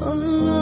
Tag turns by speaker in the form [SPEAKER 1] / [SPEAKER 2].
[SPEAKER 1] 段落。